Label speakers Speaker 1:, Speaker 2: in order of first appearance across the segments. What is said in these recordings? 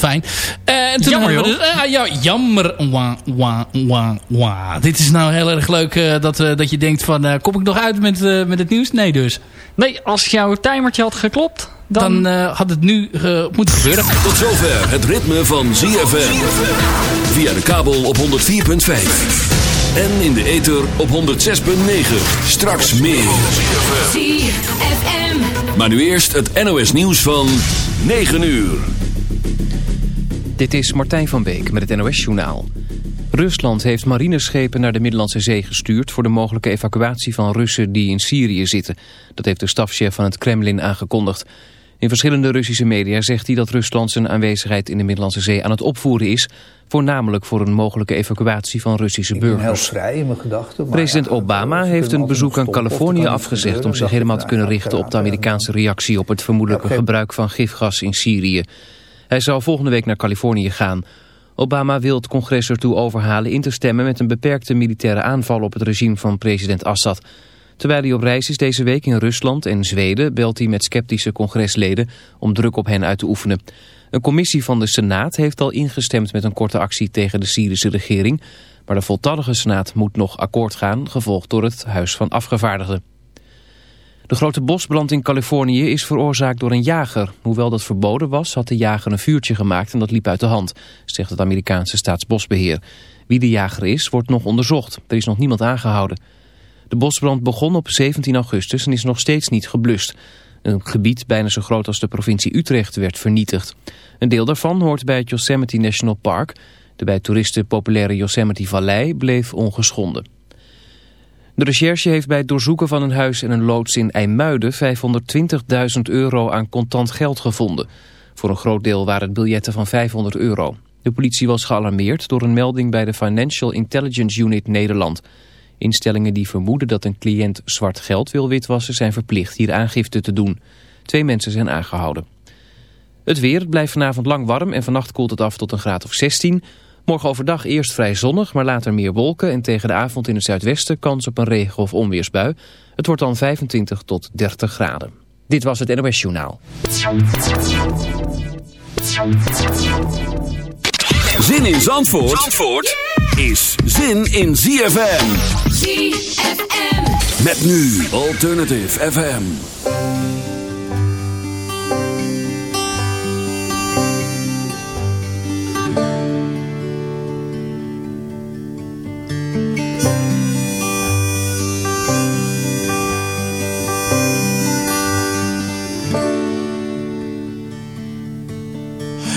Speaker 1: wat fijn. en toen
Speaker 2: jammer,
Speaker 1: we dus, ja, jammer. Wah, wah, wah, wah. Dit is nou heel erg leuk dat, dat je denkt van... kom ik nog uit met, met het nieuws? Nee dus.
Speaker 2: Nee, als jouw timertje had geklopt...
Speaker 1: Dan, dan had het nu moeten gebeuren.
Speaker 3: Tot zover het ritme van ZFM. Via de kabel op 104.5. En in de ether op 106.9. Straks meer.
Speaker 4: ZFM.
Speaker 3: Maar nu eerst het NOS nieuws van 9 uur.
Speaker 5: Dit is Martijn van Beek met het NOS Journaal. Rusland heeft marineschepen naar de Middellandse Zee gestuurd... voor de mogelijke evacuatie van Russen die in Syrië zitten. Dat heeft de stafchef van het Kremlin aangekondigd. In verschillende Russische media zegt hij dat Rusland zijn aanwezigheid in de Middellandse Zee aan het opvoeren is... voornamelijk voor een mogelijke evacuatie van Russische burgers.
Speaker 6: heel vrij in mijn gedachten.
Speaker 5: President Obama heeft een bezoek aan Californië afgezegd... om zich helemaal te kunnen richten op de Amerikaanse reactie... op het vermoedelijke gebruik van gifgas in Syrië. Hij zou volgende week naar Californië gaan... Obama wil het congres ertoe overhalen in te stemmen met een beperkte militaire aanval op het regime van president Assad. Terwijl hij op reis is deze week in Rusland en Zweden belt hij met sceptische congresleden om druk op hen uit te oefenen. Een commissie van de Senaat heeft al ingestemd met een korte actie tegen de Syrische regering. Maar de voltallige Senaat moet nog akkoord gaan, gevolgd door het Huis van Afgevaardigden. De grote bosbrand in Californië is veroorzaakt door een jager. Hoewel dat verboden was, had de jager een vuurtje gemaakt en dat liep uit de hand, zegt het Amerikaanse staatsbosbeheer. Wie de jager is, wordt nog onderzocht. Er is nog niemand aangehouden. De bosbrand begon op 17 augustus en is nog steeds niet geblust. Een gebied bijna zo groot als de provincie Utrecht werd vernietigd. Een deel daarvan hoort bij het Yosemite National Park. De bij toeristen populaire Yosemite Vallei bleef ongeschonden. De recherche heeft bij het doorzoeken van een huis en een loods in IJmuiden 520.000 euro aan contant geld gevonden. Voor een groot deel waren het biljetten van 500 euro. De politie was gealarmeerd door een melding bij de Financial Intelligence Unit Nederland. Instellingen die vermoeden dat een cliënt zwart geld wil witwassen zijn verplicht hier aangifte te doen. Twee mensen zijn aangehouden. Het weer blijft vanavond lang warm en vannacht koelt het af tot een graad of 16. Morgen overdag eerst vrij zonnig, maar later meer wolken... en tegen de avond in het zuidwesten kans op een regen- of onweersbui. Het wordt dan 25 tot 30 graden. Dit was het NOS Journaal.
Speaker 3: Zin in Zandvoort, Zandvoort is zin in ZFM.
Speaker 4: ZFM.
Speaker 3: Met nu Alternative FM.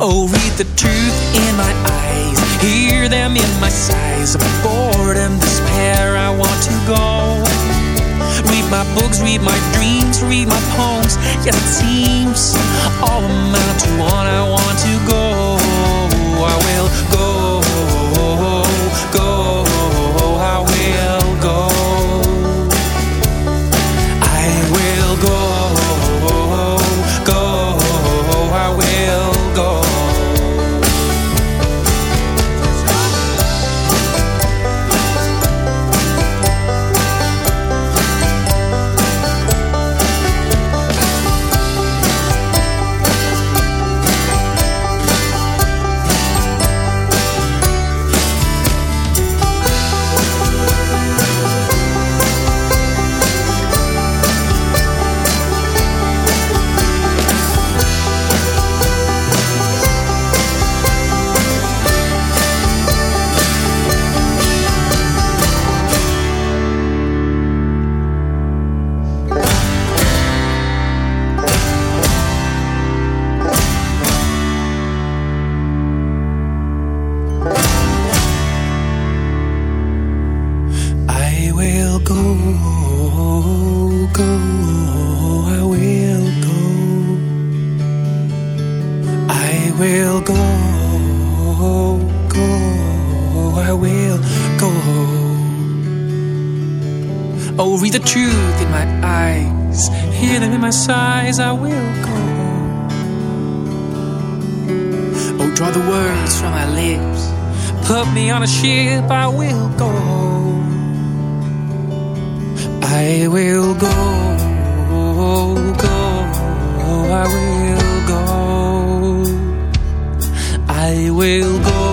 Speaker 7: Oh, read the truth in my eyes, hear them in my sighs. Of boredom, despair, I want to go. Read my books, read my dreams, read my poems. Yes, it seems all amount to one. I want to go. I will go, go, go, oh, I will go. I will go, go, I will go. Oh, read the truth in my eyes, hear them in my sighs, I will go. Oh, draw the words from my lips, put me on a ship, I will go. I will go, go, I will go. I will go,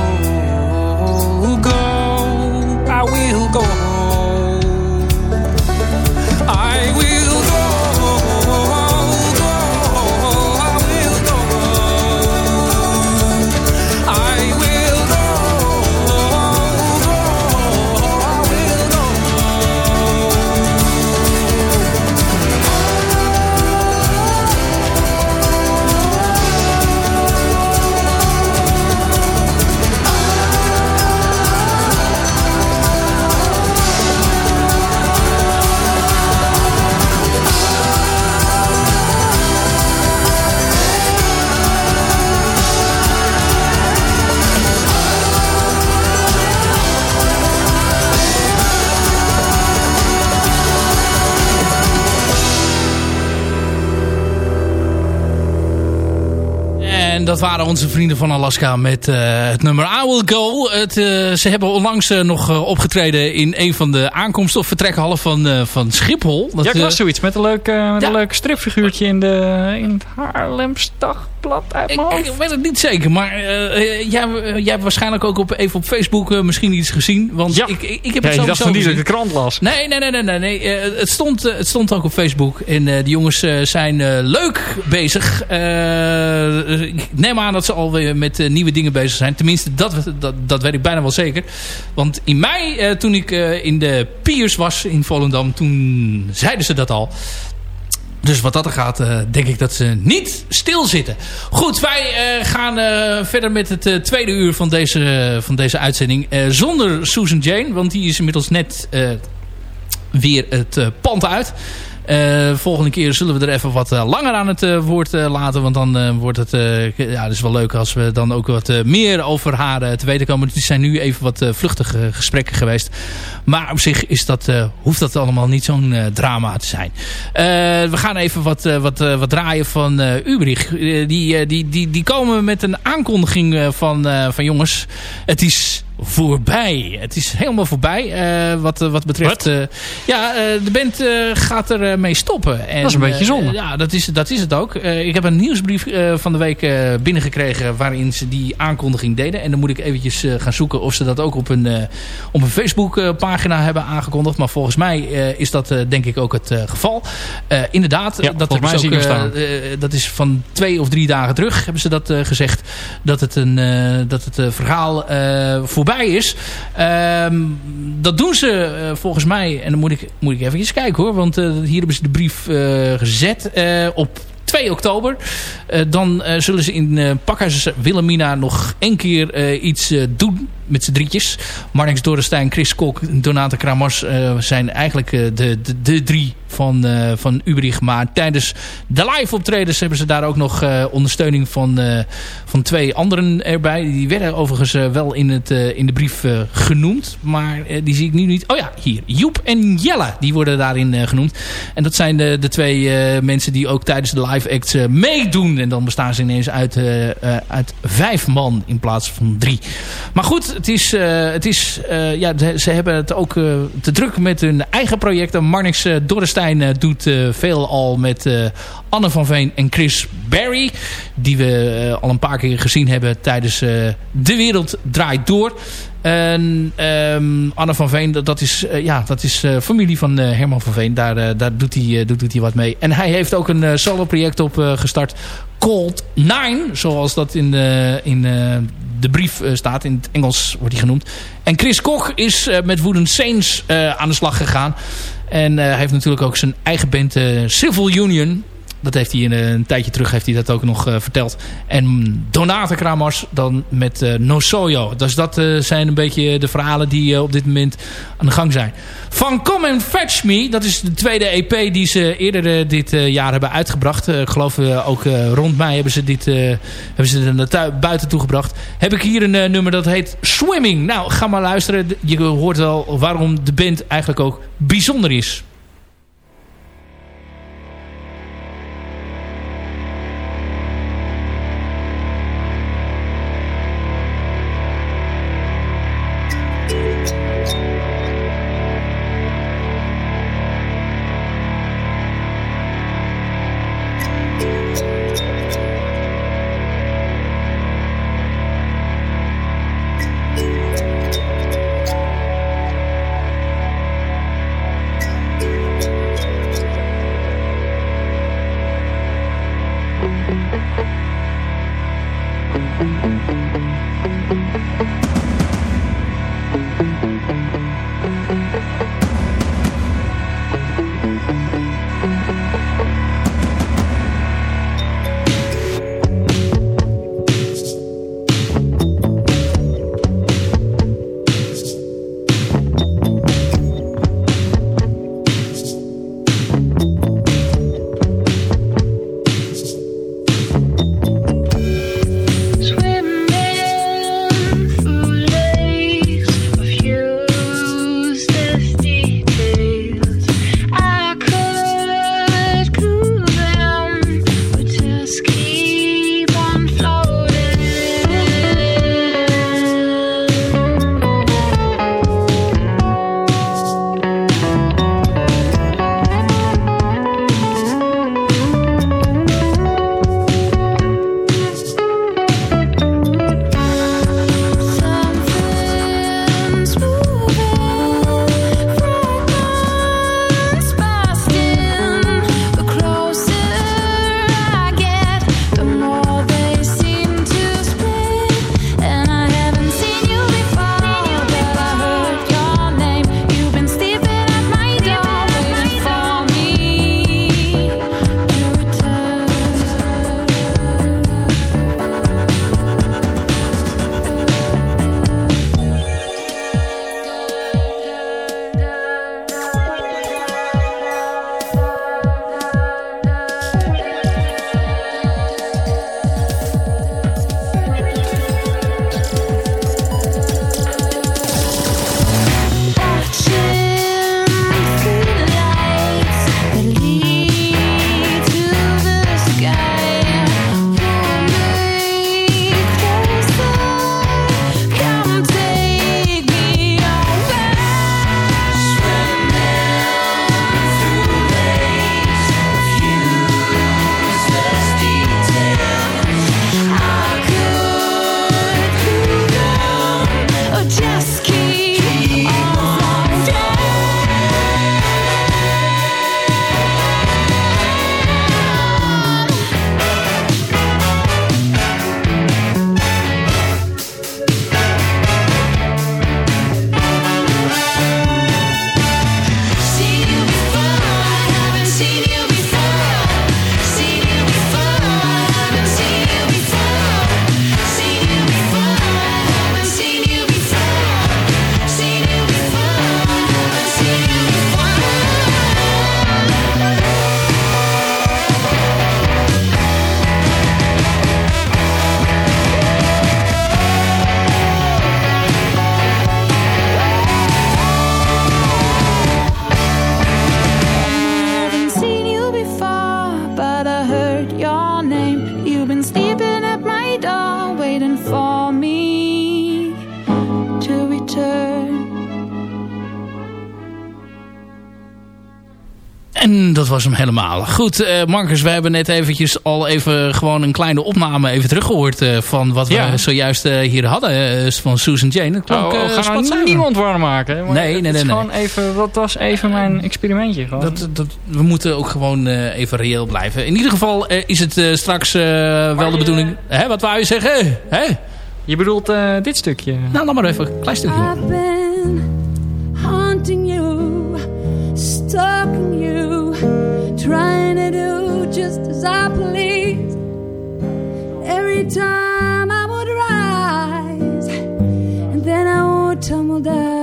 Speaker 1: dat waren onze vrienden van Alaska met eh, het nummer I Will Go. Het, eh, ze hebben onlangs eh, nog opgetreden in een van de aankomst- of vertrekhallen van, van Schiphol. Dat,
Speaker 2: ja, ik las zoiets met een leuk, met
Speaker 1: ja.
Speaker 2: een leuk stripfiguurtje in, de, in het Haarlems Dagblad uit
Speaker 1: ik,
Speaker 2: mijn hoofd.
Speaker 1: ik weet het niet zeker, maar jij, jij hebt waarschijnlijk ook op, even op Facebook misschien iets gezien. Want
Speaker 2: Ja.
Speaker 1: ik, ik, ik heb
Speaker 2: Ja,
Speaker 1: het
Speaker 2: dacht niet dat ik de krant las.
Speaker 1: Nee, nee, nee, nee, nee. nee. Het, stond, het stond ook op Facebook. En die jongens zijn leuk bezig. Ik neem aan dat ze alweer met eh, nieuwe dingen bezig zijn. Tenminste, dat, dat, dat weet ik bijna wel zeker. Want in mei, eh, toen ik eh, in de Piers was in Volendam, toen zeiden ze dat al. Dus wat dat er gaat, denk ik dat ze niet stilzitten. Goed, wij gaan verder met het tweede uur van deze, van deze uitzending. Zonder Susan Jane, want die is inmiddels net weer het pand uit. Eh, volgende keer zullen we er even wat eh, langer aan het eh, woord laten. Want dan wordt het... ja, het is wel leuk als we dan ook wat meer over haar te weten komen. Het zijn nu even wat vluchtige gesprekken geweest. Maar op zich is dat, hoeft dat allemaal niet zo'n drama te zijn. We gaan even wat, wat, wat draaien van eh Ubrich. Die, die, die, die komen met een aankondiging van, van jongens. Het is voorbij. Het is helemaal voorbij eh, wat, wat betreft... Eh, ja, eh, de band eh, gaat er eh, mee stoppen. En,
Speaker 2: Dat is een beetje
Speaker 1: eh,
Speaker 2: zonde.
Speaker 1: ja, dat is, dat is het ook. Eh, ik heb een nieuwsbrief eh, van de week eh, binnengekregen... waarin ze die aankondiging deden. En dan moet ik eventjes eh, gaan zoeken of ze dat ook op een, eh, op een Facebook-pagina hebben aangekondigd. Maar volgens mij eh, is dat eh, denk ik ook het eh, geval. Eh, inderdaad,
Speaker 2: Ja,
Speaker 1: dat,
Speaker 2: volgens mij
Speaker 1: ook, eh, eh, dat is van twee of drie dagen terug hebben ze dat eh, gezegd. Dat het, een, eh, dat het eh, verhaal eh, is. Ehm, dat doen ze eh, volgens mij. En dan moet ik, moet ik even kijken hoor. Want eh, hier hebben ze de brief eh, gezet op 2 oktober. Dan zullen ze in uh, Pakhuis Wilhelmina nog één keer iets doen met z'n drietjes. Marnix Dorrestein, Chris Kok, Donate Kramers uh, zijn eigenlijk uh, de, de, de, drie van, uh, van Ubrich. Maar tijdens de live optredens hebben ze daar ook nog uh, ondersteuning van, van twee anderen erbij. Die werden overigens wel in, het, in de brief genoemd. Maar die zie ik nu niet. Oh ja, hier. Joep en Jelle. Die worden daarin genoemd. En dat zijn de, de twee mensen die ook tijdens de live acts meedoen. En dan bestaan ze ineens uit, uit vijf man in plaats van drie. Maar goed, het is, uh, het is uh, ja, ze hebben het ook uh, te druk met hun eigen projecten. Marnix Dorrestein doet veel al met Anne van Veen en Chris Berry. Die we al een paar keer gezien hebben tijdens De Wereld Draait Door. En um, Anne van Veen, dat, dat is, ja, dat is familie van Herman van Veen. Daar, daar doet, hij, doet, doet hij wat mee. En hij heeft ook een solo project op gestart. Cold Nine, zoals dat in de, in de brief staat. In het Engels wordt hij genoemd. En Chris Kok is met Wooden Saints aan de slag gegaan. En hij heeft natuurlijk ook zijn eigen band Civil Union.
Speaker 6: Dat heeft hij een, een tijdje terug heeft hij dat ook nog verteld. En Donate Kramers dan met uh, No Soyo. Dus dat zijn een beetje de verhalen die op dit moment aan de gang zijn. Van Come and Fetch Me. Dat is de tweede EP die ze eerder dit jaar hebben uitgebracht. ik geloof ook rond mei hebben ze dit hebben ze naar buiten toegebracht. Heb ik hier een nummer dat heet Swimming. Nou, ga maar luisteren. Je hoort wel waarom de band eigenlijk ook bijzonder is. Goed, uh, Marcus, we hebben net eventjes al even gewoon een kleine opname even teruggehoord uh, van wat we zojuist uh, hier hadden van Susan Jane. Dat klonk,
Speaker 2: oh, we gaan nou niemand warm maken.
Speaker 6: Maar nee, nee, nee. nee.
Speaker 2: Gewoon even, wat was even mijn experimentje? Gewoon.
Speaker 6: Dat, dat, we moeten ook gewoon even reëel blijven. In ieder geval is het straks wel de bedoeling... Hè, wat wou je zeggen? Hè?
Speaker 2: Je bedoelt dit stukje?
Speaker 6: Nou, dan maar even een klein stukje. I've been haunting you, stalking you trying to do just as I please. Every time I would rise, and then I would tumble down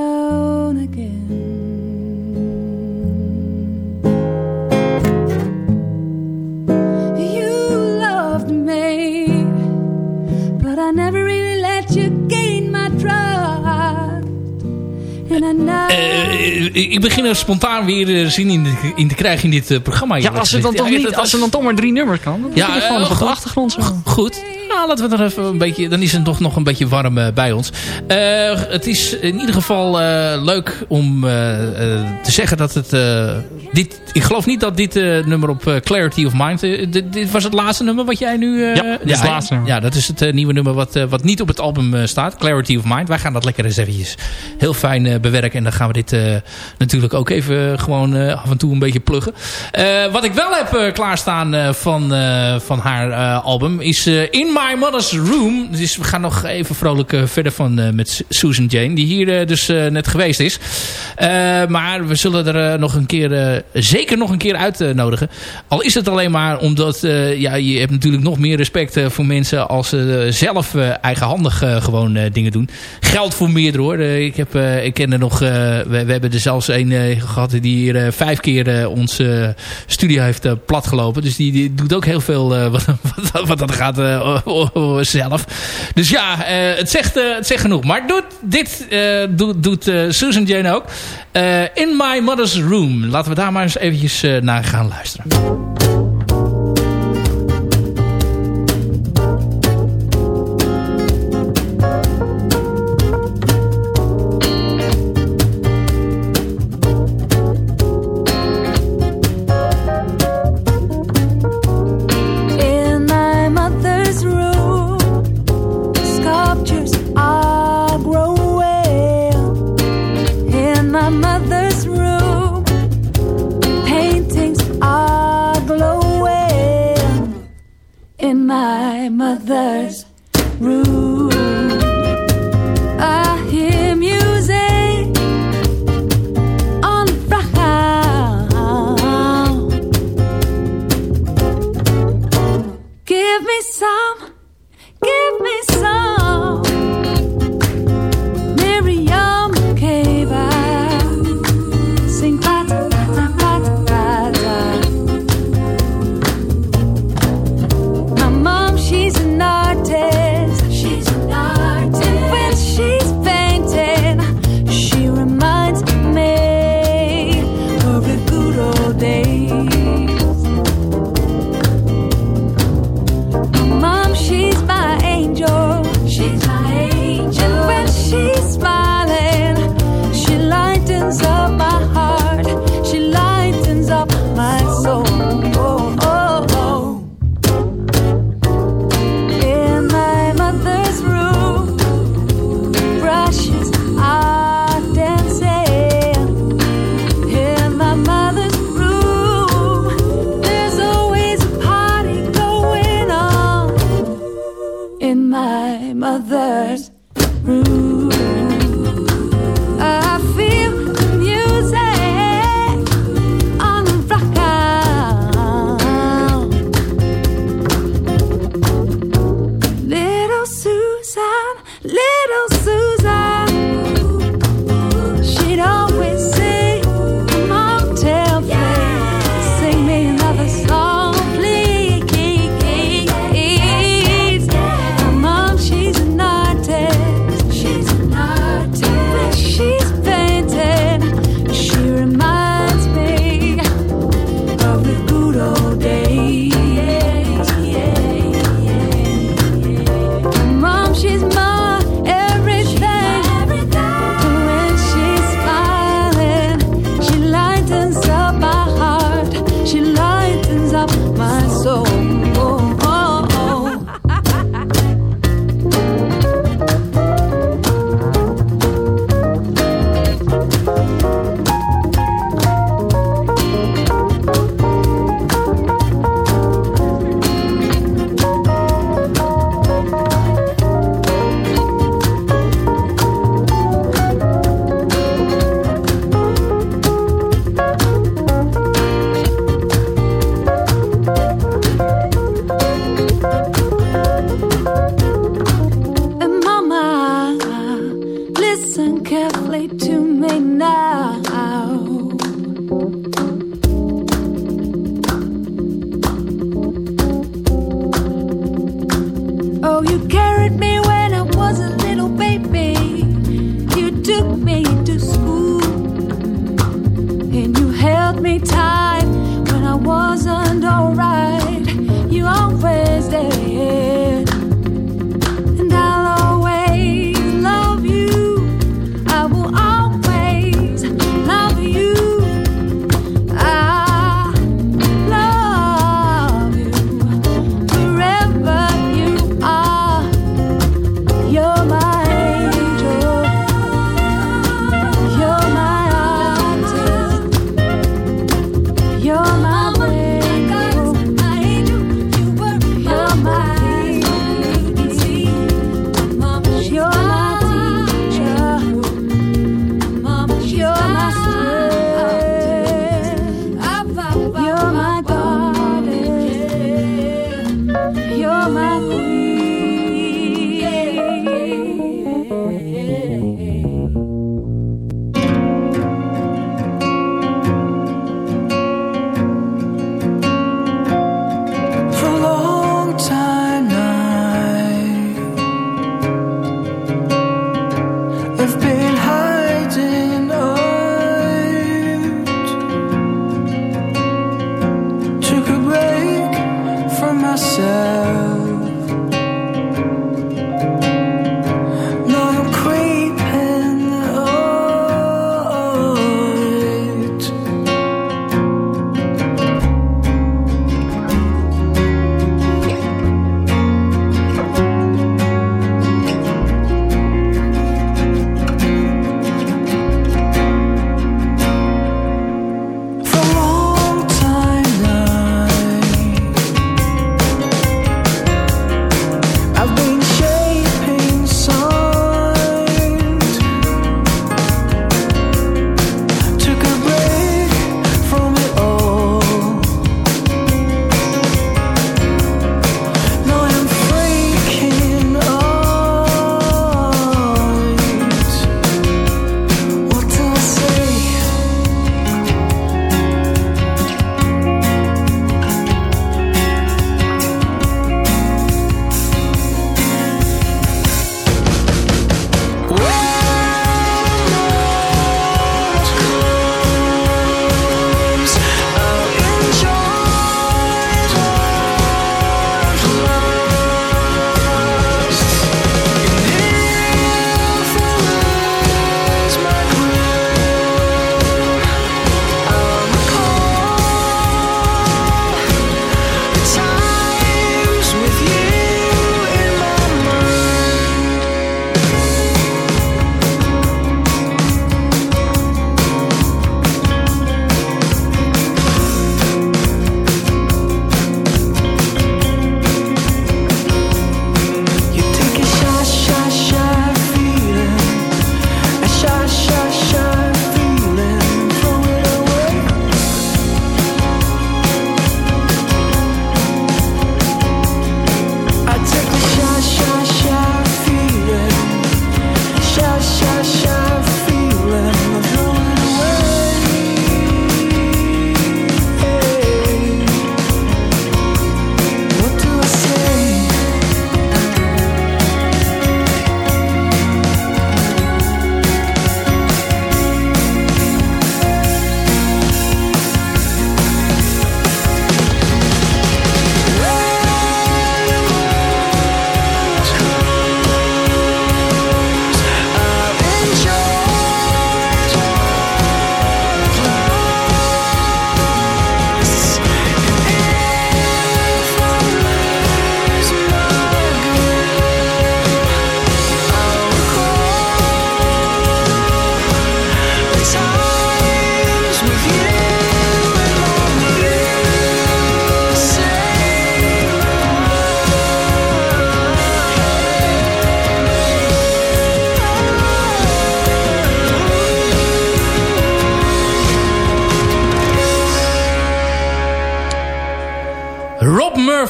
Speaker 6: Know.
Speaker 1: Eh, ik begin er spontaan weer eh, zin in, de- in te krijgen in dit eh, programma.
Speaker 2: Ja, als er dan toch niet, als dan toch maar drie nummers kan. Dan
Speaker 1: Ja,
Speaker 2: gewoon
Speaker 1: eh,
Speaker 2: op de achtergrond zo.
Speaker 1: Goed. Nou, laten we er even een beetje... Dan is het toch nog een beetje warm eh, bij ons. Eh, het is in ieder geval eh, leuk om te zeggen dat het... dit, ik geloof niet dat dit nummer op Clarity of Mind... dit, dit was het laatste nummer wat jij nu...
Speaker 2: Ja, dit is het laatste nummer.
Speaker 1: Ja, dat is het nieuwe nummer wat, wat niet op het album staat. Clarity of Mind. Wij gaan dat lekker eens eventjes heel fijn bewerken. En dan gaan we dit natuurlijk ook even gewoon af en toe een beetje pluggen. Wat ik wel heb klaarstaan van, van haar album is In My Mother's Room. Dus we gaan nog even vrolijk eh, verder van eh, met Susan Jane. Die hier eh, dus net geweest is. Maar we zullen er nog een keer, zeker nog een keer uitnodigen. Al is het alleen maar omdat ja, je hebt natuurlijk nog meer respect voor mensen als ze zelf eigenhandig gewoon dingen doen. Geldt voor meerdere hoor. Ik, heb, ik ken er nog, we, we hebben er zelfs een eh, gehad die hier vijf keer onze studio heeft platgelopen. Dus die, die doet ook heel veel wat, wat, wat dat gaat zelf. Dus ja, eh, het, zegt, eh, het zegt genoeg. Maar doet, dit eh, doet, doet Susan Jane ook. In My Mother's Room. Laten we daar maar eens eventjes naar gaan luisteren.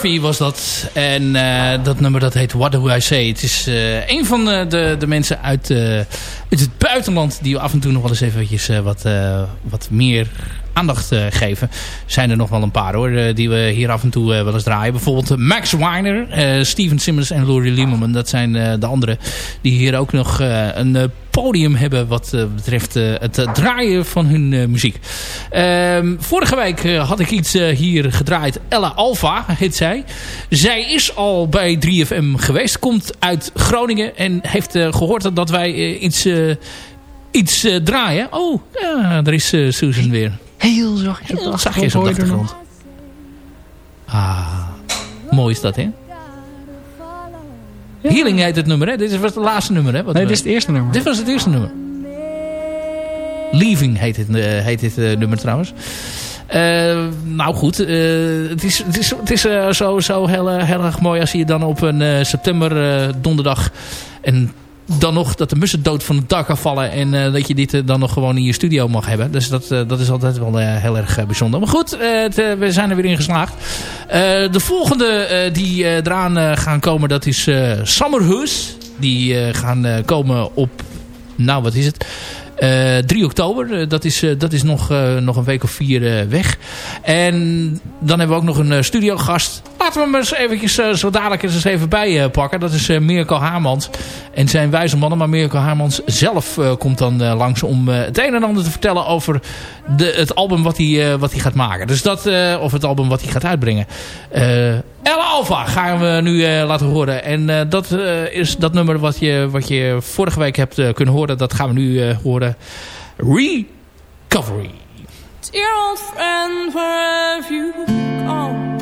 Speaker 1: Was dat. En eh, dat nummer dat heet What Do I Say. Het is eh, een van de, de, de mensen uit, eh, uit het buitenland... die af en toe nog wel eens eventjes eh, wat, eh, wat meer aandacht eh, geven. Zijn er nog wel een paar hoor. eh, die we hier af en toe eh, wel eens draaien. Bijvoorbeeld eh, Max Weiner, eh, Steven Simmons en Laurie Lieberman. Dat zijn eh, de anderen die hier ook nog eh, een eh, podium hebben... wat eh, betreft eh, het eh, draaien van hun muziek. Ehm, vorige week had ik iets hier gedraaid. Ella Alva heet zij. Zij is al bij 3FM geweest. Komt uit Groningen. En heeft eh, gehoord dat wij iets, iets draaien. Oh, ja, daar is Susan weer.
Speaker 2: Heel zachtjes op de
Speaker 1: Heel zachtjes op de
Speaker 2: er
Speaker 1: achtergrond. Ah, mooi is dat, hè? Healing heet het nummer, hè? Dit was het laatste nummer, hè? Wat
Speaker 2: Nee, dit is het eerste nummer.
Speaker 1: dit was het eerste nummer. Leaving heet dit, eh, heet dit eh, nummer trouwens. Eh, nou goed, het is, het is, het is eh, sowieso heel, heel erg mooi als je dan op een september donderdag... en dan nog dat de mussen dood van het dak afvallen... en eh, dat je dit eh, dan nog gewoon in je studio mag hebben. Dus dat, eh, dat is altijd wel heel erg bijzonder. Maar goed, we zijn er weer in geslaagd. De volgende die eraan gaan komen, dat is Summerhoes. Die gaan komen op, nou wat is het... Eh 3 oktober, eh, dat is, eh, dat is nog, nog een week of vier weg. En dan hebben we ook nog een studiogast. Laten we hem eens eventjes zo dadelijk eens even bij pakken. Dat is Mirko Haarmans en zijn wijze mannen. Maar Mirko Haarmans zelf komt dan langs om het een en ander te vertellen over de, het album wat hij, wat hij gaat maken. Dus dat, of het album wat hij gaat uitbrengen. Ella Alpha gaan we nu eh, laten horen. En eh, dat eh, is dat nummer wat je, wat je vorige week hebt kunnen horen. Dat gaan we nu horen. Recovery.
Speaker 8: Dear old friend, where have you gone?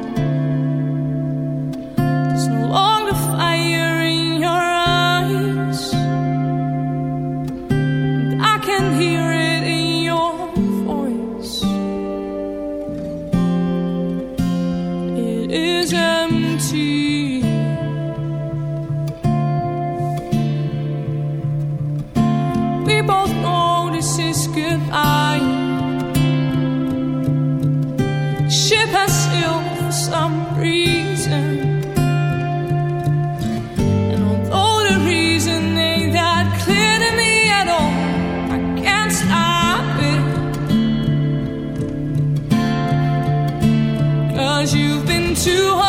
Speaker 8: There's no longer fire in your eyes. to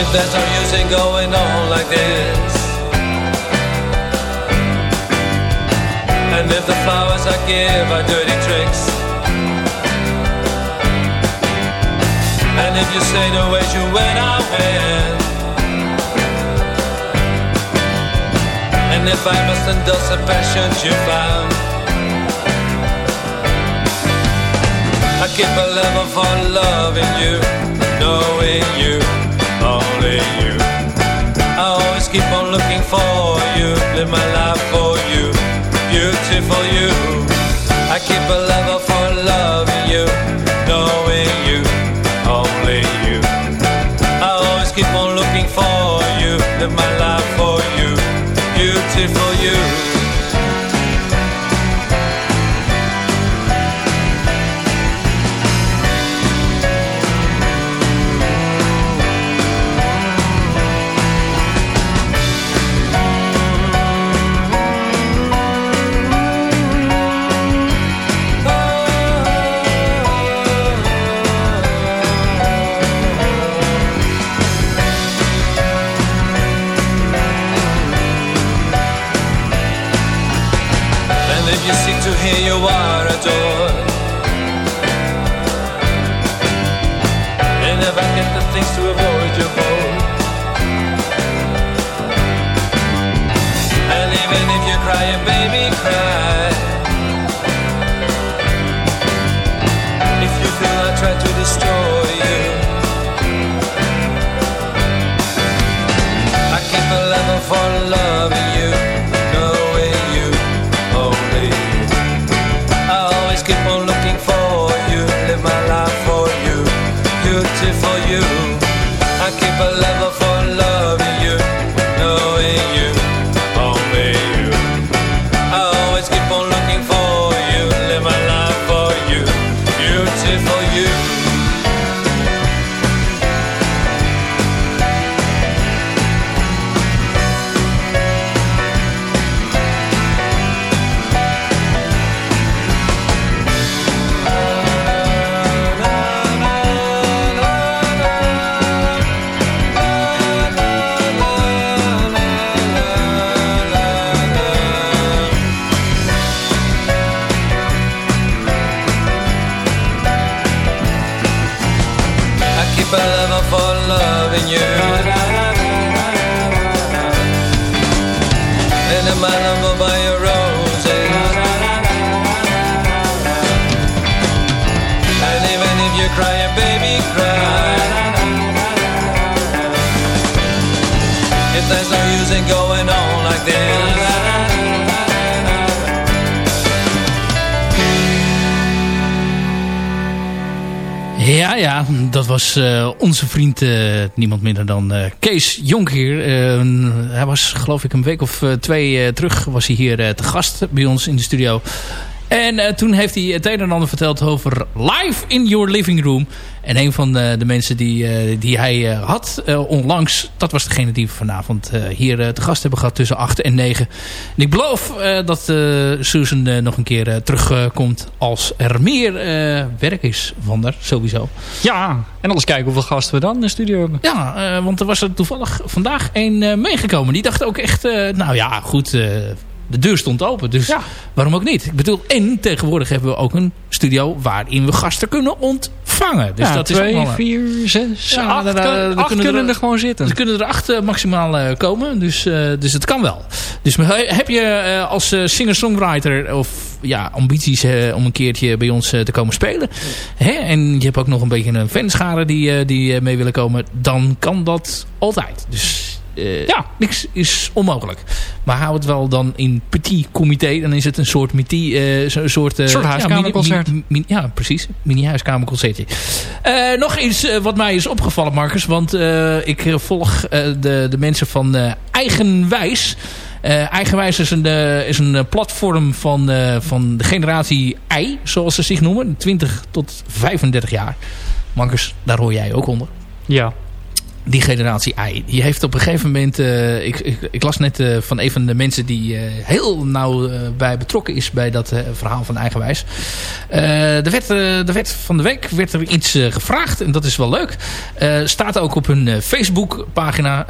Speaker 9: if there's no use going on like this. And if the flowers I give are dirty tricks. And if you say no way you went, I win, And if I must endorse the passions you found. I keep a level for loving you, knowing you only you. I always keep on looking for you, live my life for you, beautiful you. I keep a level for loving you, knowing you, only you. I always keep on looking for you, live my life for you, beautiful you.
Speaker 1: Onze vriend, eh, niemand minder dan eh, Kees Jonkheer. Eh, hij was geloof ik een week of twee terug was hij hier te gast bij ons in de studio. En toen heeft hij het een en ander verteld over Live in Your Living Room. En een van de, de mensen die, eh, die hij eh, had eh, onlangs, dat was degene die we vanavond hier te gast hebben gehad tussen 8 en 9. En ik beloof dat Susan nog een keer terugkomt als er meer werk is van haar, sowieso.
Speaker 2: Ja, en anders kijken hoeveel gasten we dan in de studio hebben.
Speaker 1: Ja, want er was er toevallig vandaag een meegekomen. Die dacht ook echt, nou ja, goed, de deur stond open. Dus waarom ook niet? Ik bedoel, en tegenwoordig hebben we ook een studio waarin we gasten kunnen Dus
Speaker 2: ja,
Speaker 1: dat
Speaker 2: twee,
Speaker 1: is ook wel,
Speaker 2: vier, zes,
Speaker 1: Ja,
Speaker 2: acht,
Speaker 1: daar
Speaker 2: acht
Speaker 1: kunnen
Speaker 2: kunnen,
Speaker 1: er-
Speaker 2: er gewoon zitten.
Speaker 1: er kunnen er acht eh, maximaal eh, komen. Dus, eh, dus het kan wel. Dus heb je eh, als eh, singer-songwriter of ja, ambities eh, om een keertje bij ons eh, te komen spelen. Hè? En je hebt ook nog een beetje een fanschare die, eh, die eh, mee willen komen. Dan kan dat altijd. Dus eh, ja, niks is onmogelijk. Maar hou het wel dan in petit comité. Dan is het een soort miti, eh, zo- een soort, eh,
Speaker 2: Soort huiskamerconcert.
Speaker 1: Ja, mini- mini- ja, precies. Mini-huiskamerconcertje. Nog iets wat mij is opgevallen, Marcus. Want ik volg de, de mensen van Eigenwijs. Eigenwijs is een, is een platform van, van de generatie I, zoals ze zich noemen. 20 tot 35 jaar. Marcus, daar hoor jij ook onder
Speaker 2: Ja.
Speaker 1: Die generatie I. Die heeft op een gegeven moment... eh, ik, ik, ik las net eh, van een van de mensen die eh, heel nauw bij betrokken is... bij dat verhaal van Eigenwijs. Er, werd, er werd van de week werd er iets gevraagd. En dat is wel leuk. Staat ook op hun Facebook-pagina.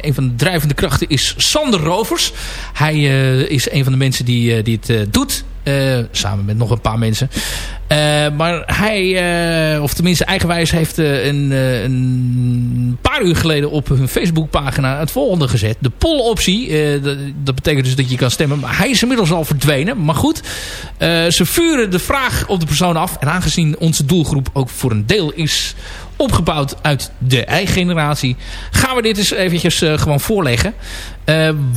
Speaker 1: Een van de drijvende krachten is Sander Rovers. Hij is een van de mensen die, eh, doet. Eh, samen met nog een paar mensen. Eh, maar hij, eh, of tenminste eigenwijs, heeft een, een paar uur geleden op hun Facebookpagina het volgende gezet. De poll-optie, dat, betekent dus dat je kan stemmen. Maar hij is inmiddels al verdwenen. Maar goed, ze vuren de vraag op de persoon af. En aangezien onze doelgroep ook voor een deel is opgebouwd uit de eigen generatie, gaan we dit eens eventjes gewoon voorleggen.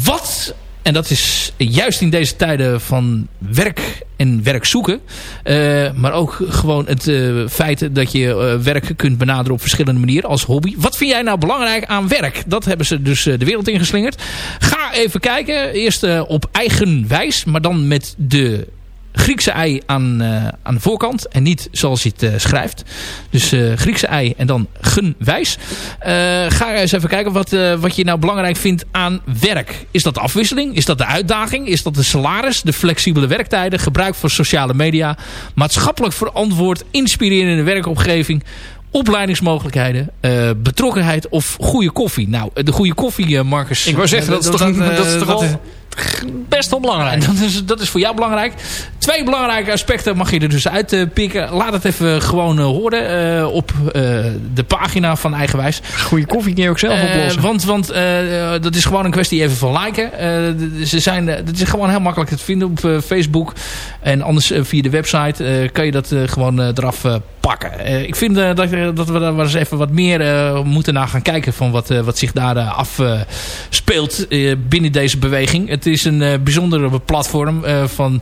Speaker 1: Wat en dat is juist in deze tijden van werk en werk zoeken. eh, maar ook gewoon het eh, feit dat je eh, werk kunt benaderen op verschillende manieren als hobby. Wat vind jij nou belangrijk aan werk? Dat hebben ze dus de wereld ingeslingerd. Ga even kijken. Eerst op eigen wijs. Maar dan met de Griekse ei aan, eh, aan de voorkant. En niet zoals je het eh, schrijft. Dus eh, Griekse ei en dan genwijs. Eh, ga eens even kijken wat, wat je nou belangrijk vindt aan werk. Is dat de afwisseling? Is dat de uitdaging? Is dat de salaris? De flexibele werktijden? Gebruik van sociale media? Maatschappelijk verantwoord? Inspirerende werkomgeving? opleidingsmogelijkheden, betrokkenheid of goede koffie. Nou, de goede koffie, Marcus.
Speaker 2: Ik wou zeggen, dat is toch,
Speaker 1: eh,
Speaker 2: dat is toch
Speaker 1: dat is-
Speaker 2: best wel belangrijk.
Speaker 1: dat is, dat is voor jou belangrijk. Twee belangrijke aspecten mag je er dus uit eh, pikken. Laat het even gewoon eh, horen eh, op eh, de pagina van Eigenwijs.
Speaker 2: Goede koffie kun je ook zelf oplossen.
Speaker 1: want want eh, dat is gewoon een kwestie even van liken. Eh, ze zijn, dat is gewoon heel makkelijk te vinden op Facebook. En anders via de website eh, kan je dat eh, gewoon eh, eraf eh, pakken. Eh, ik vind dat, dat we daar eens even wat meer eh, moeten naar gaan kijken... van wat, eh, wat zich daar eh, afspeelt binnen deze beweging. Het is een eh, bijzondere platform eh, van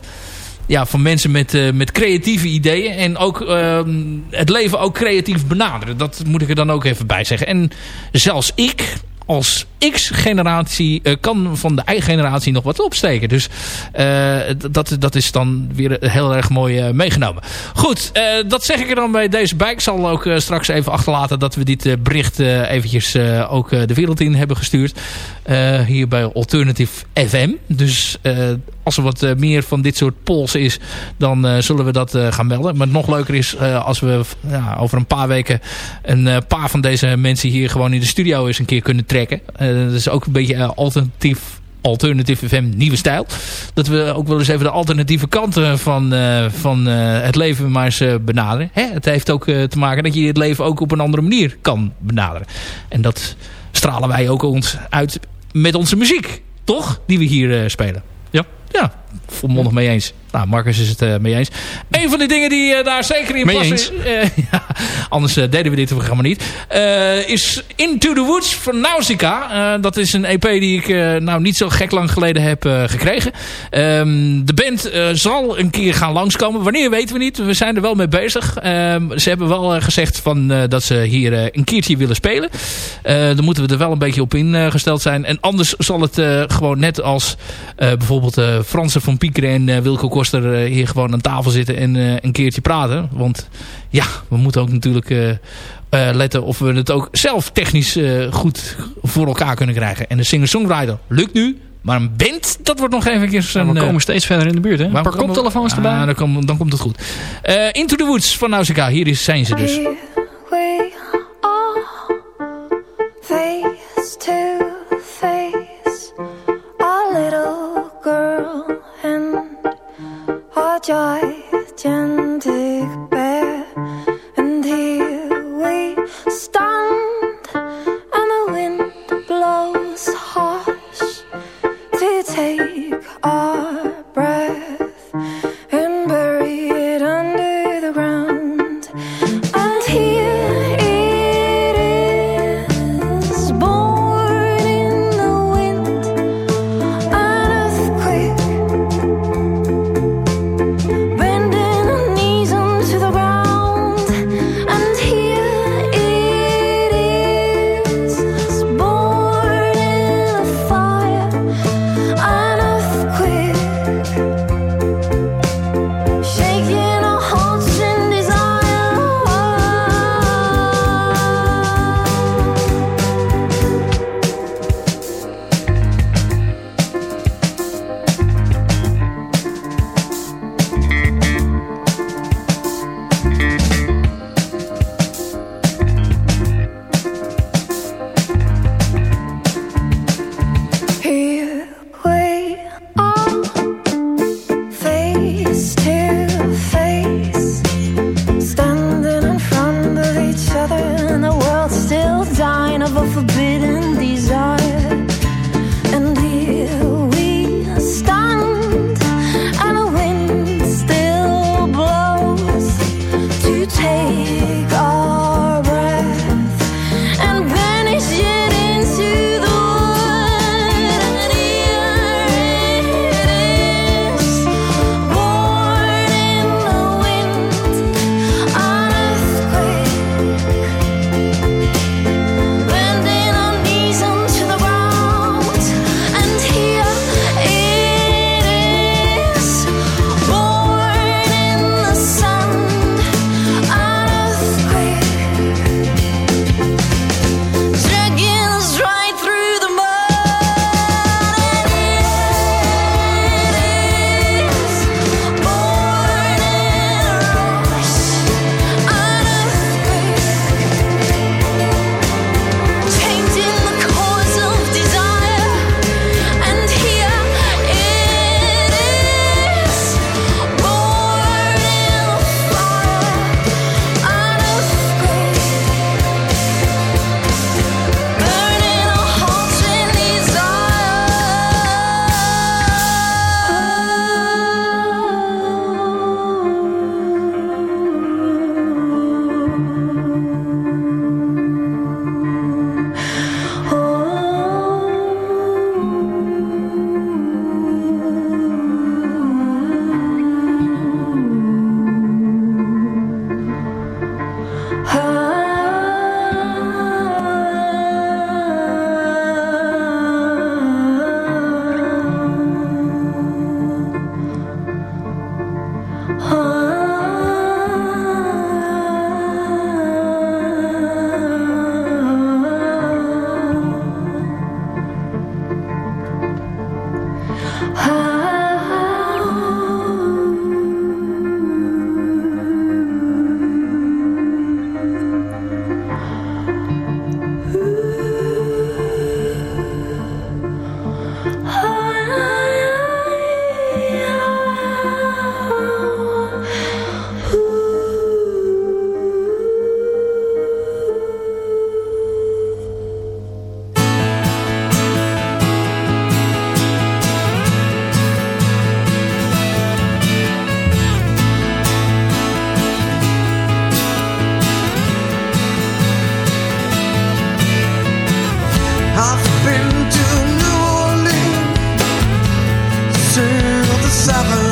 Speaker 1: ja, van mensen met, eh, met creatieve ideeën. En ook ehm, het leven ook creatief benaderen. Dat moet ik er dan ook even bij zeggen. En zelfs ik als X-generatie eh, kan van de Y-generatie nog wat opsteken. Dus eh, dat, dat is dan weer heel erg mooi eh, meegenomen. Goed, dat zeg ik er dan bij deze bij. Ik zal ook straks even achterlaten dat we dit bericht eventjes ook de wereld in hebben gestuurd. Hier bij Alternative FM. Dus als er wat meer van dit soort polls is, dan zullen we dat gaan melden. Maar nog leuker is als we ja, over een paar weken een paar van deze mensen hier gewoon in de studio eens een keer kunnen trekken. Eh, dat is ook een beetje eh, alternatief Alternative FM nieuwe stijl. Dat we ook wel eens even de alternatieve kanten van, eh, van het leven maar eens benaderen. Hè? Het heeft ook te maken dat je het leven ook op een andere manier kan benaderen. En dat stralen wij ook ons uit met onze muziek. Toch? Die we hier spelen.
Speaker 2: Ja.
Speaker 1: ja, volmondig mee eens. Nou, Marcus is het eh, mee eens. Een van die dingen die eh, daar zeker in
Speaker 2: Mee
Speaker 1: passen... eh, ja, anders deden we dit programma niet. is Into the Woods van Nausicaa. Dat is een EP die ik nou niet zo gek lang geleden heb gekregen. Ehm, de band zal een keer gaan langskomen. Wanneer weten we niet. We zijn er wel mee bezig. Ehm, ze hebben wel gezegd van, dat ze hier een keertje willen spelen. Daar moeten we er wel een beetje op ingesteld zijn. En anders zal het gewoon net als bijvoorbeeld eh Franse van Piekeren en eh, Wilco Koster eh, hier gewoon aan tafel zitten en eh, een keertje praten. Want ja, we moeten ook natuurlijk eh, eh, letten of we het ook zelf technisch eh, goed voor elkaar kunnen krijgen. En de singer-songwriter lukt nu. Maar een band, dat wordt nog even een
Speaker 2: Ja, we komen steeds verder in de buurt, hè? Een
Speaker 1: maar
Speaker 2: paar koptelefoons erbij.
Speaker 1: Ah, dan, kom- dan komt het goed. Eh, Into the Woods van Nausicaa. Hier is, zijn ze dus.
Speaker 6: Gigantic bear. And here we stand, and the wind blows harsh to take our
Speaker 10: seven.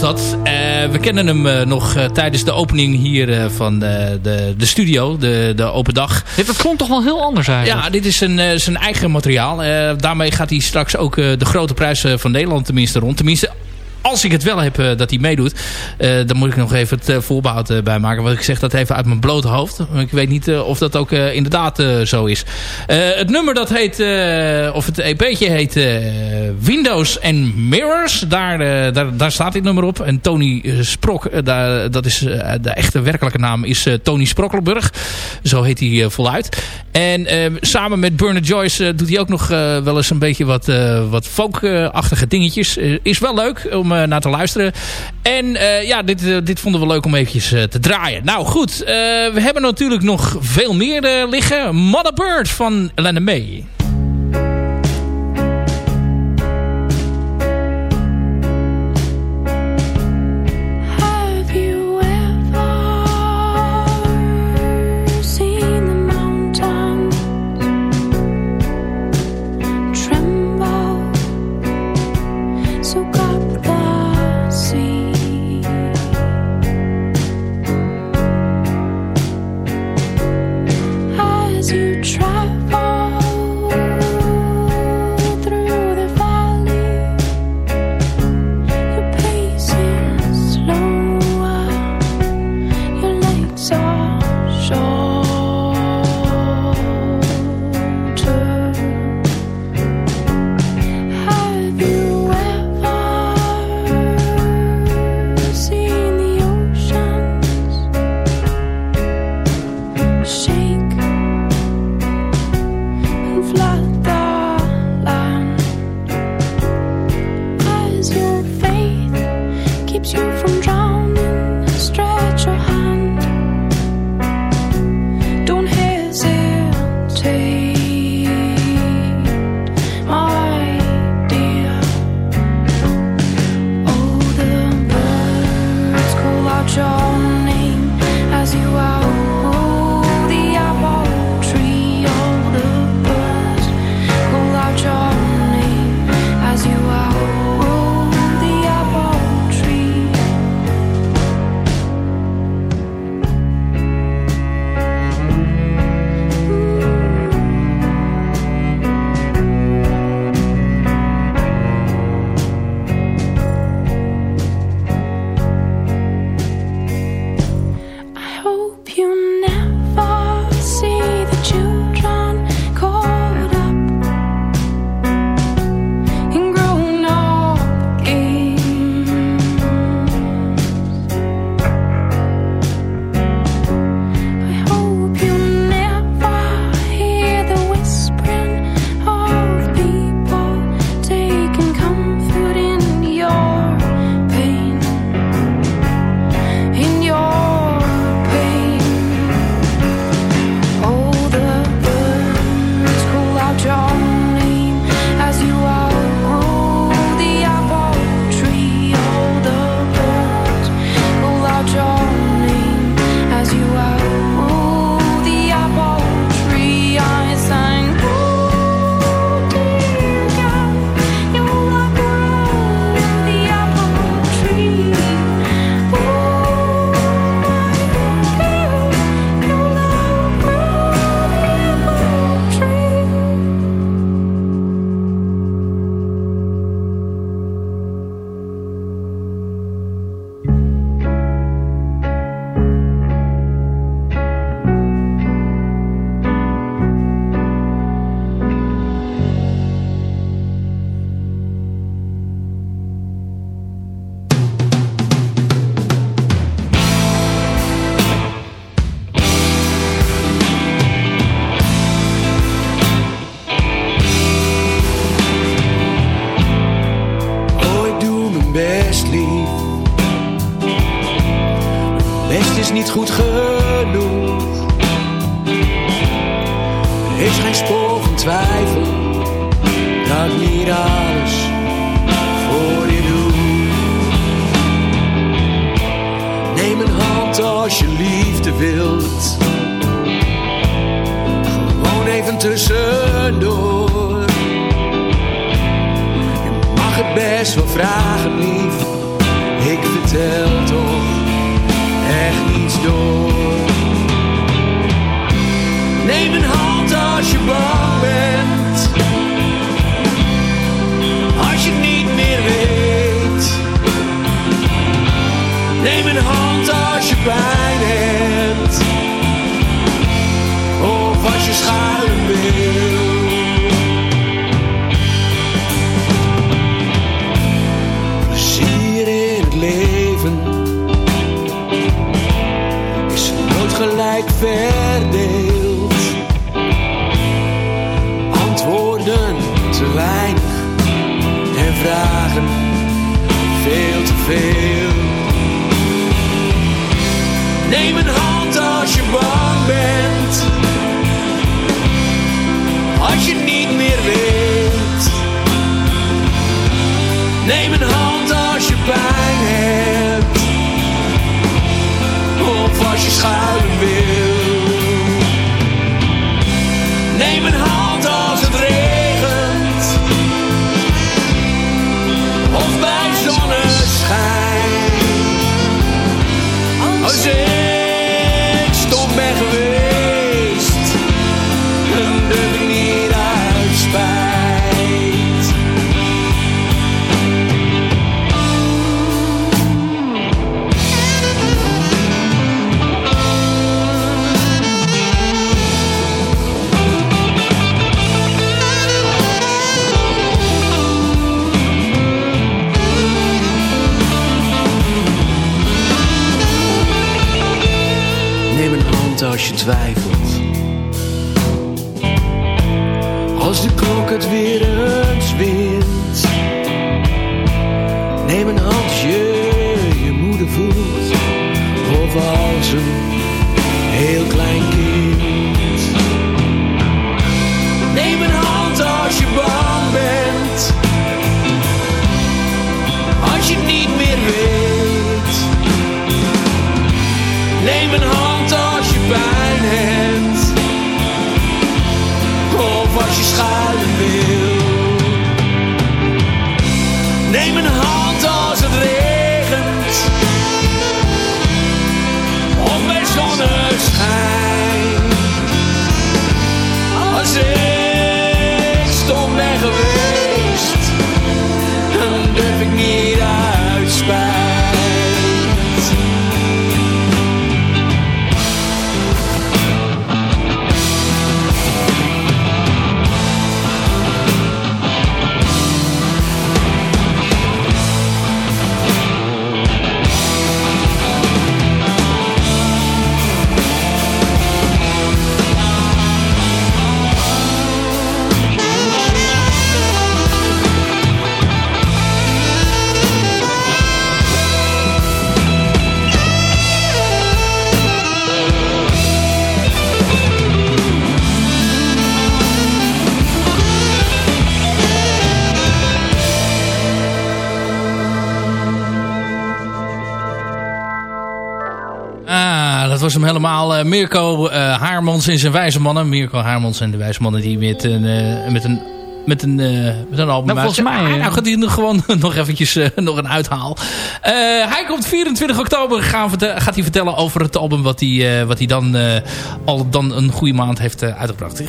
Speaker 1: Was dat. Eh, we kennen hem eh, nog eh, tijdens de opening hier van de, de, de studio. De, de open dag.
Speaker 2: Dit dat klonk toch wel heel anders eigenlijk.
Speaker 1: Ja, dit is zijn, zijn eigen materiaal. Daarmee gaat hij straks ook de grote prijs van Nederland tenminste rond. Tenminste, als ik het wel heb eh, dat hij meedoet, eh, dan moet ik nog even het uh, voorbehoud eh, bij maken. Want ik zeg dat even uit mijn blote hoofd. Ik weet niet eh, of dat ook eh, inderdaad eh, zo is. Eh, het nummer dat heet, eh, of het EP'tje heet eh, Windows and Mirrors. Daar, eh, daar, daar staat dit nummer op. En Tony eh, Sprok, eh, daar, dat is eh, de echte werkelijke naam, is eh, Tony Sprokkelburg. Zo heet hij eh, voluit. En eh, samen met Bernard Joyce eh, doet hij ook nog eh, wel eens een beetje wat, eh, wat folk-achtige dingetjes. Eh, is wel leuk om eh, naar te luisteren. En eh, ja, dit, eh, dit vonden we leuk om eventjes eh, te draaien. Nou goed, eh, we hebben natuurlijk nog veel meer eh, liggen. Mother Bird van Elena May.
Speaker 11: Als je liefde wilt. Gewoon even tussendoor. Je mag het best wel vragen, lief. Ik vertel toch echt niets door. Neem een hand als Hand als je pijn hebt. Of als je schuilen wil. Plezier in het leven is nooit gelijk verdeeld. Antwoorden te weinig en vragen veel te veel. Neem een hand als je bang bent. Als je niet meer weet. Neem een hand als je pijn hebt. Of als je schuilen wil. Als je twijfelt. Als de klok het weer
Speaker 1: Ah, dat was hem helemaal. eh, Mirko eh, Haarmans en zijn wijze mannen. Mirko Haarmans en de wijze mannen die met een, eh, met een, met een, eh, met een album
Speaker 2: Nou, volgens mij,
Speaker 1: Ah, nou gaat hij gewoon nog eventjes nog een uithaal. Hij komt 24 oktober. Gaan gaat hij vertellen over het album wat hij, wat hij dan al dan een goede maand heeft uitgebracht.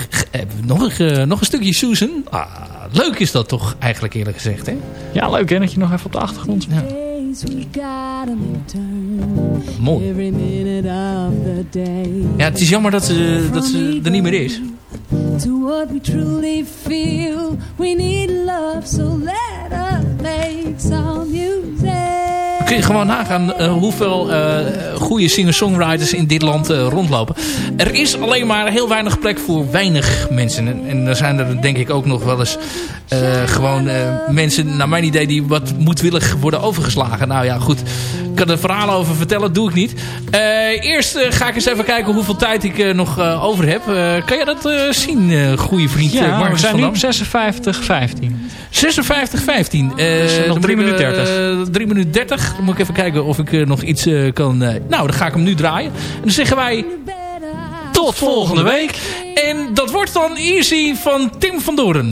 Speaker 1: Nog, nog een stukje Susan. Ah, leuk is dat toch eigenlijk eerlijk gezegd. Hè?
Speaker 2: Ja, leuk hè, dat je nog even op de achtergrond
Speaker 1: Ja. Mooi.
Speaker 6: every minute of the day.
Speaker 1: Ja, het is jammer dat ze, dat ze er niet meer is.
Speaker 6: To what we truly feel, we need love, so let us make some music.
Speaker 1: Kun je gewoon nagaan eh, hoeveel eh, goede singer-songwriters in dit land eh, rondlopen. Er is alleen maar heel weinig plek voor weinig mensen. En, en er zijn er denk ik ook nog wel eens gewoon mensen, naar mijn idee, die wat moedwillig worden overgeslagen. Nou ja, goed. Ik kan er verhalen over vertellen, doe ik niet. Eerst ga ik eens even kijken hoeveel tijd ik nog over heb. Kan je dat zien, goede vriendje?
Speaker 2: Ja, we zijn nu op 56, 15.
Speaker 1: 56, 15.
Speaker 2: Dus nog drie minuten 30.
Speaker 1: 3 minuten 30. Dan moet ik even kijken of ik eh, nog iets eh, kan... eh, nou, dan ga ik hem nu draaien. En dan zeggen wij... Tot volgende week. En dat wordt dan Easy van Tim van Doren.